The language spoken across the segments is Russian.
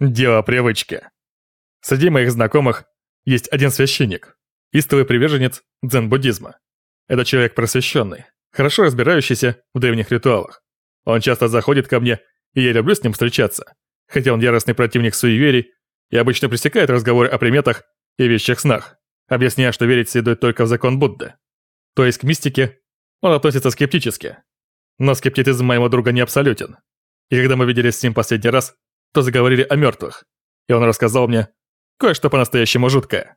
Дело привычки. Среди моих знакомых есть один священник, истовый приверженец дзен-буддизма. Это человек просвещенный, хорошо разбирающийся в древних ритуалах. Он часто заходит ко мне, и я люблю с ним встречаться, хотя он яростный противник суеверий и обычно пресекает разговоры о приметах и вещих снах, объясняя, что верить следует только в закон Будды. То есть к мистике он относится скептически. Но скептицизм моего друга не абсолютен. И когда мы виделись с ним последний раз, то заговорили о мертвых, и он рассказал мне кое-что по-настоящему жуткое.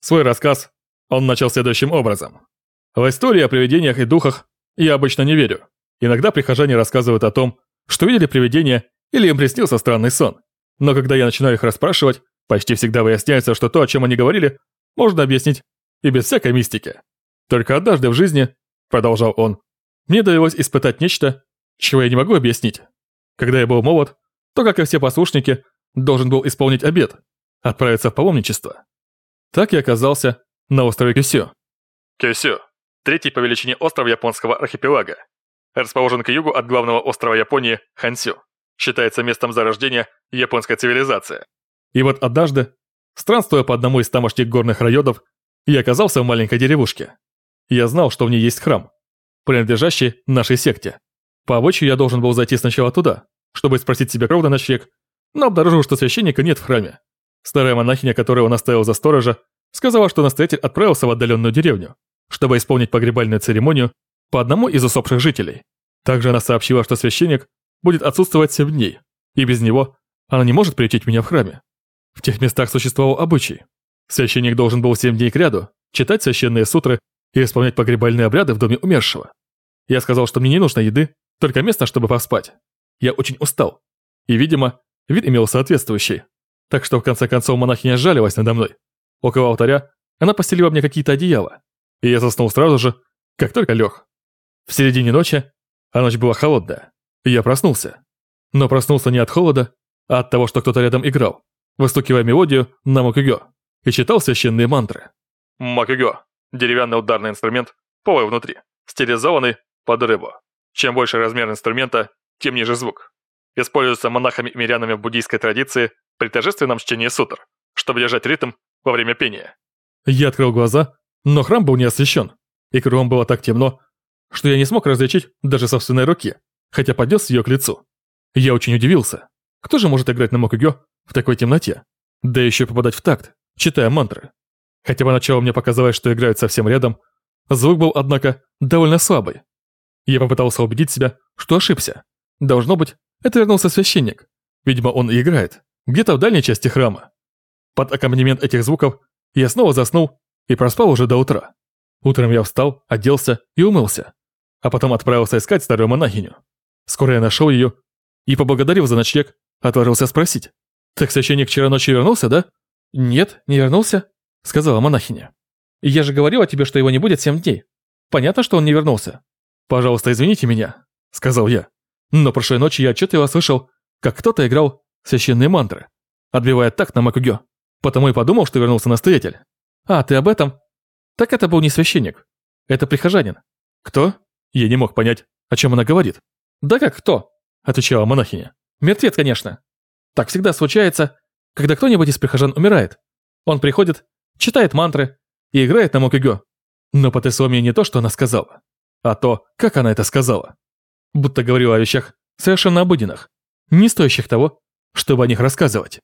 Свой рассказ он начал следующим образом. В истории о привидениях и духах я обычно не верю. Иногда прихожане рассказывают о том, что видели привидения или им приснился странный сон. Но когда я начинаю их расспрашивать, почти всегда выясняется, что то, о чем они говорили, можно объяснить и без всякой мистики. Только однажды в жизни, продолжал он, мне довелось испытать нечто, чего я не могу объяснить. Когда я был молод, то, как и все послушники, должен был исполнить обет, отправиться в паломничество. Так я оказался на острове Кюсю. Кюсю – третий по величине остров японского архипелага. Расположен к югу от главного острова Японии Хансю. Считается местом зарождения японской цивилизации. И вот однажды, странствуя по одному из тамошних горных районов, я оказался в маленькой деревушке. Я знал, что в ней есть храм, принадлежащий нашей секте. По обычаю я должен был зайти сначала туда, чтобы спросить себе кров на ночлег, но обнаружил, что священника нет в храме. Старая монахиня, которую он оставил за сторожа, сказала, что настоятель отправился в отдаленную деревню, чтобы исполнить погребальную церемонию по одному из усопших жителей. Также она сообщила, что священник будет отсутствовать 7 дней, и без него она не может приютить меня в храме. В тех местах существовал обычай. Священник должен был 7 дней кряду читать священные сутры и исполнять погребальные обряды в доме умершего. Я сказал, что мне не нужно еды, только место, чтобы поспать. Я очень устал. И, видимо, вид имел соответствующий. Так что в конце концов монахиня сжалилась надо мной. Около алтаря она постелила мне какие-то одеяла. И я заснул сразу же, как только лег. В середине ночи, а ночь была холодная, я проснулся. Но проснулся не от холода, а от того, что кто-то рядом играл, выстукивая мелодию на макугё и читал священные мантры. Макугё – деревянный ударный инструмент, полый внутри, стилизованный под рыбу. Чем больше размер инструмента, тем ниже звук. Используется монахами и мирянами в буддийской традиции при торжественном чтении сутр, чтобы держать ритм во время пения. Я открыл глаза, но храм был не освещен, и кругом было так темно, что я не смог различить даже собственной руки, хотя поднес ее к лицу. Я очень удивился. Кто же может играть на мокугё в такой темноте? Да еще попадать в такт, читая мантры. Хотя поначалу мне показалось, что играют совсем рядом, звук был, однако, довольно слабый. Я попытался убедить себя, что ошибся. Должно быть, это вернулся священник. Видимо, он и играет. Где-то в дальней части храма. Под аккомпанемент этих звуков я снова заснул и проспал уже до утра. Утром я встал, оделся и умылся. А потом отправился искать старую монахиню. Скоро я нашел ее и, поблагодарив за ночлег, отважился спросить. «Так священник вчера ночью вернулся, да?» «Нет, не вернулся», — сказала монахиня. «Я же говорила тебе, что его не будет семь дней. Понятно, что он не вернулся. «Пожалуйста, извините меня», — сказал я. Но прошлой ночью я отчетливо слышал, как кто-то играл священные мантры, отбивая так на Макугё. Потому и подумал, что вернулся настоятель. «А, ты об этом?» «Так это был не священник. Это прихожанин». «Кто?» Я не мог понять, о чем она говорит. «Да как кто?» – отвечала монахиня. «Мертвец, конечно. Так всегда случается, когда кто-нибудь из прихожан умирает. Он приходит, читает мантры и играет на Мокюгё. Но потрясло меня не то, что она сказала а то, как она это сказала. Будто говорила о вещах совершенно обыденных, не стоящих того, чтобы о них рассказывать.